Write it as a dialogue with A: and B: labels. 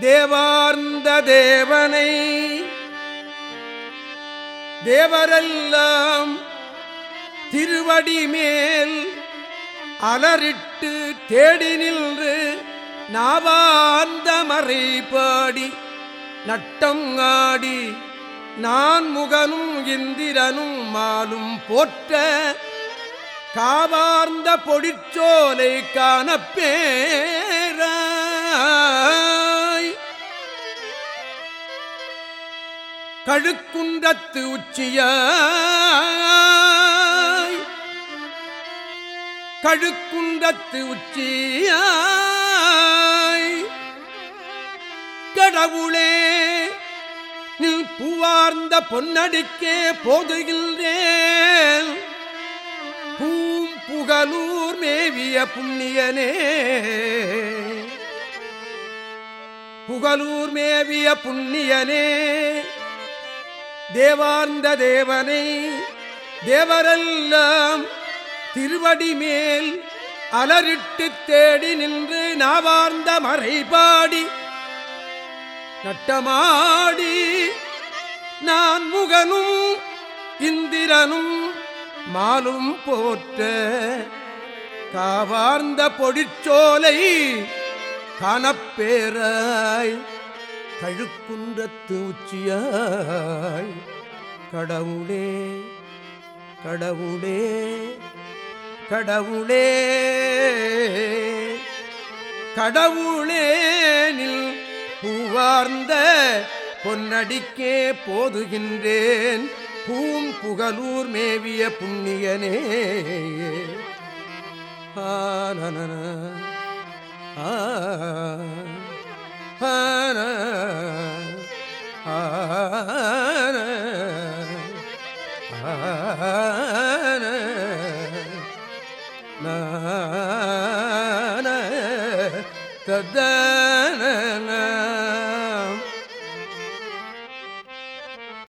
A: தேவார்ந்த தேவனை. தேவரெல்லாம் திருவடி மேல் அலரிட்டு தேடி நின்று நாவார்ந்த மறைபாடி நட்டம் ஆடி நான் முகனும் இந்திரனும் மாலும் போற்ற காவார்ந்த பொடிச்சோலை காணப்பேன். கழுக்குன்றத்து உச்சியாய் கழுக்குன்றத்து உச்சியாய் கடவுளே நில் பூவார்ந்த பொன்னடிக்கே போதுகின்றேன். பூம் புகலூர் மேவிய புண்ணியனே. புகலூர் மேவிய புண்ணியனே. தேவார்ந்த தேவனை தேவரெல்லாம் திருவடி மேல் அலரிட்டு தேடி நின்று நாவார்ந்த மறைபாடி நட்டமாடி நான் முகனும் இந்திரனும் மாலும் போற்ற காவார்ந்த பொடிச்சோலை காணப்பேராய் கழுக்குன்றத்து உச்சியாய் கடவுளே கடவுளே கடவுளே. கடவுளேனில் பூவார்ந்த பொன்னடிக்கே போதுகின்றேன். பூம் புகலூர் மேவிய புண்ணியனே. ஆனன ஆன ஆன நான ததன